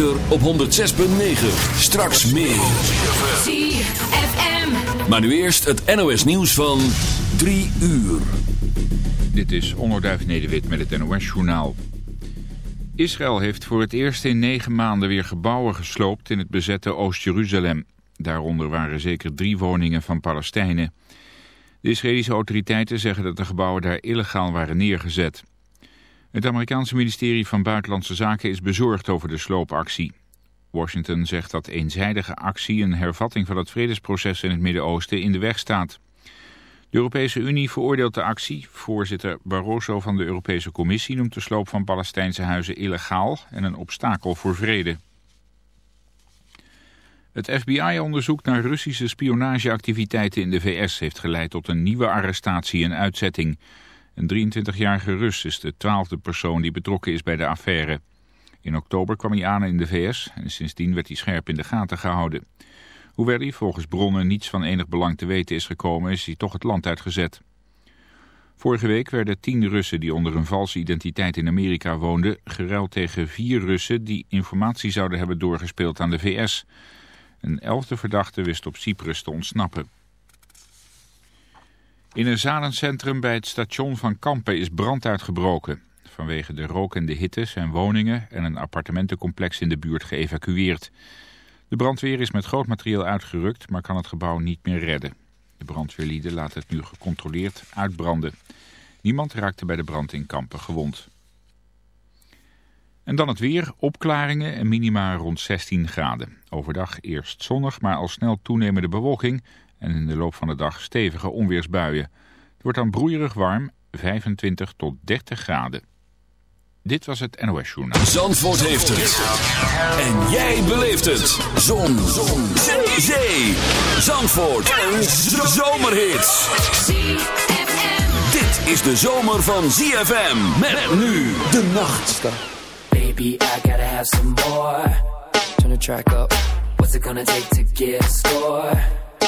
op 106.9. Straks meer. ZFM. Maar nu eerst het NOS nieuws van 3 uur. Dit is Onderduif Nederwit met het NOS journaal. Israël heeft voor het eerst in negen maanden weer gebouwen gesloopt in het bezette Oost-Jeruzalem. Daaronder waren zeker drie woningen van Palestijnen. De Israëlische autoriteiten zeggen dat de gebouwen daar illegaal waren neergezet. Het Amerikaanse ministerie van Buitenlandse Zaken is bezorgd over de sloopactie. Washington zegt dat eenzijdige actie een hervatting van het vredesproces in het Midden-Oosten in de weg staat. De Europese Unie veroordeelt de actie. Voorzitter Barroso van de Europese Commissie noemt de sloop van Palestijnse huizen illegaal en een obstakel voor vrede. Het FBI-onderzoek naar Russische spionageactiviteiten in de VS heeft geleid tot een nieuwe arrestatie en uitzetting. Een 23-jarige Rus is de twaalfde persoon die betrokken is bij de affaire. In oktober kwam hij aan in de VS en sindsdien werd hij scherp in de gaten gehouden. Hoewel hij volgens bronnen niets van enig belang te weten is gekomen, is hij toch het land uitgezet. Vorige week werden tien Russen die onder een valse identiteit in Amerika woonden... geruild tegen vier Russen die informatie zouden hebben doorgespeeld aan de VS. Een elfde verdachte wist op Cyprus te ontsnappen. In een zalencentrum bij het station van Kampen is brand uitgebroken. Vanwege de rook en de hitte zijn woningen en een appartementencomplex in de buurt geëvacueerd. De brandweer is met groot materieel uitgerukt, maar kan het gebouw niet meer redden. De brandweerlieden laten het nu gecontroleerd uitbranden. Niemand raakte bij de brand in Kampen gewond. En dan het weer, opklaringen en minima rond 16 graden. Overdag eerst zonnig, maar al snel toenemende bewolking en in de loop van de dag stevige onweersbuien. Het wordt dan broeierig warm, 25 tot 30 graden. Dit was het NOS Journaal. Zandvoort heeft het. En jij beleeft het. Zon. Zon. Zee. Zandvoort. Een zomerhit. Dit is de zomer van ZFM. Met nu de nacht. Baby, I gotta have some more. Turn the track up. What's it gonna take to get a score?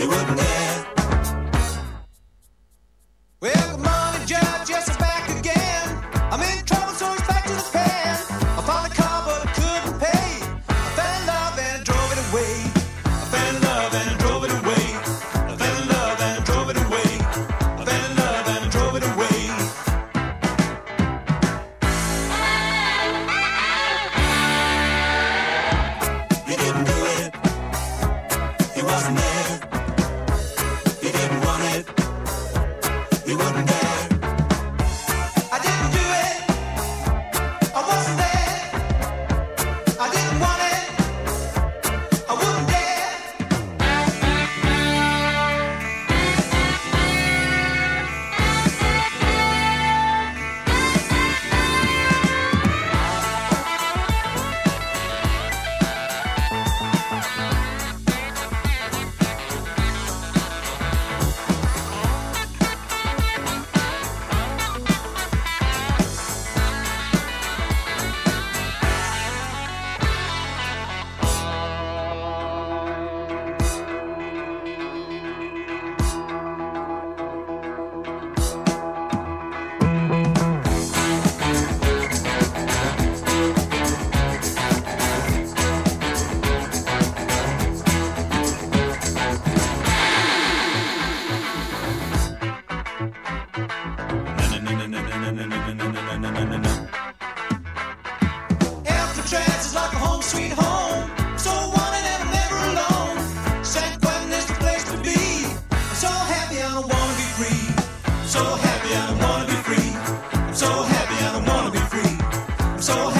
it wouldn't end. so happy and I wanna be free. I'm so happy.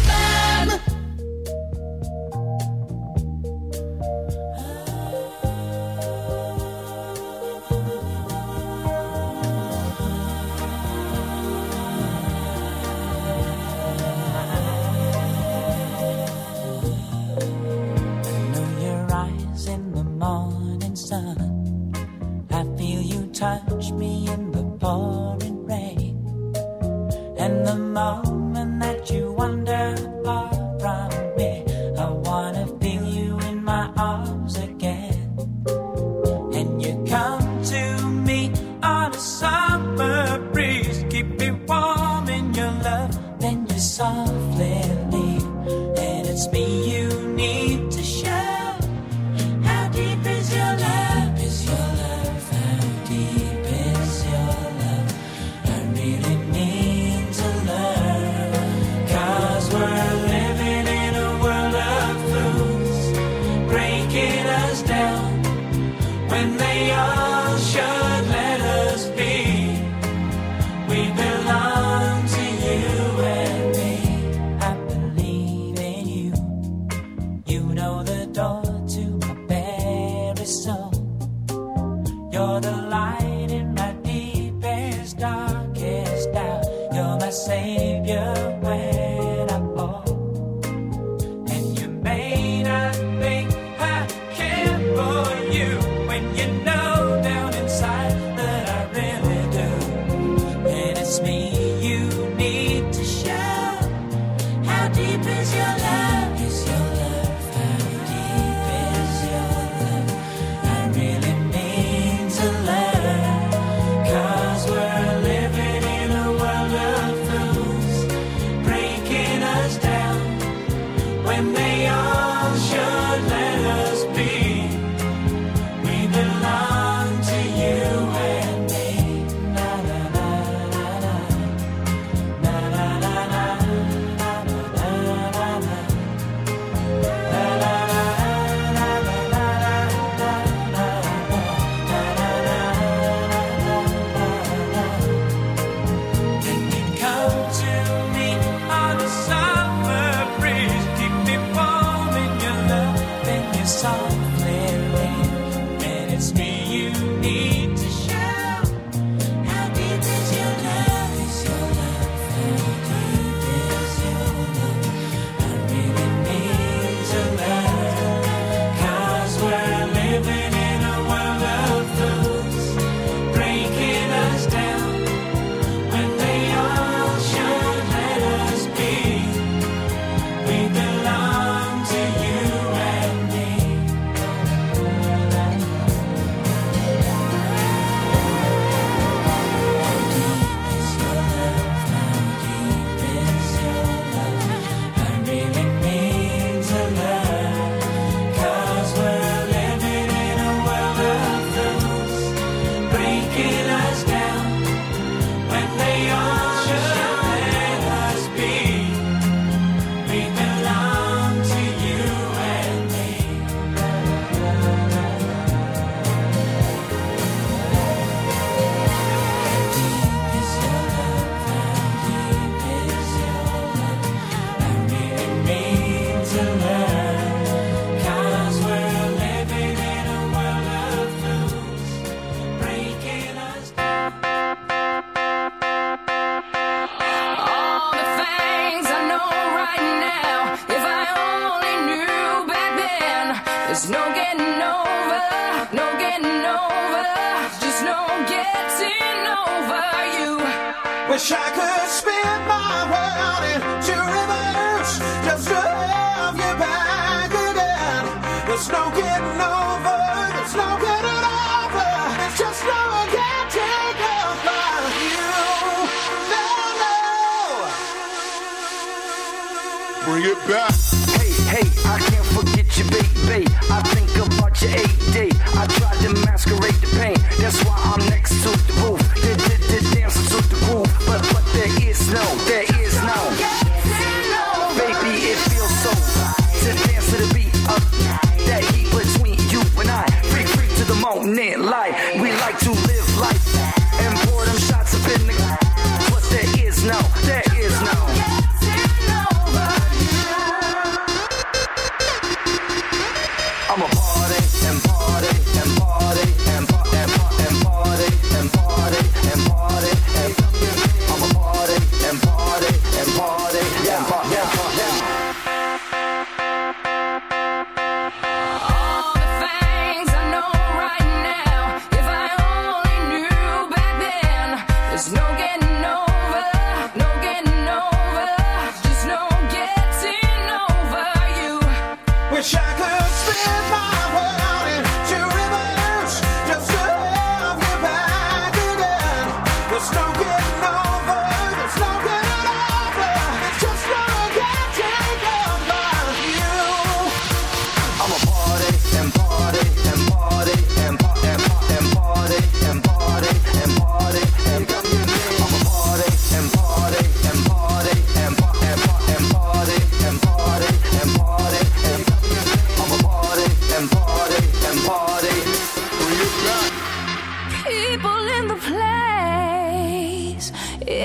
back.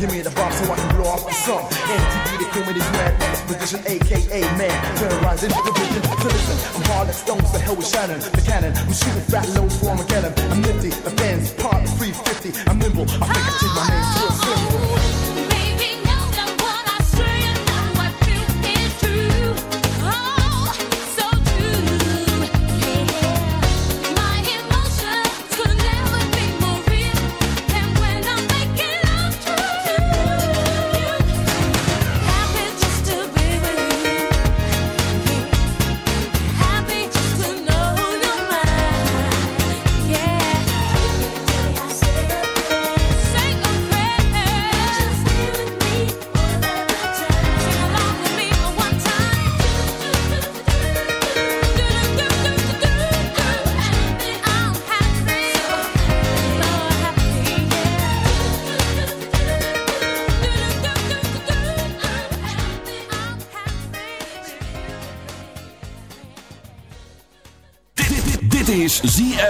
Give me the bomb so I can blow off the sun. MTV, the grand position, aka man. Terrorizing the vision. So listen, I'm hard like stones, the hell with Shannon, the cannon. I'm shooting fat loads for Armageddon. I'm nifty, the fans part 350. I'm nimble, I think I change my name to a.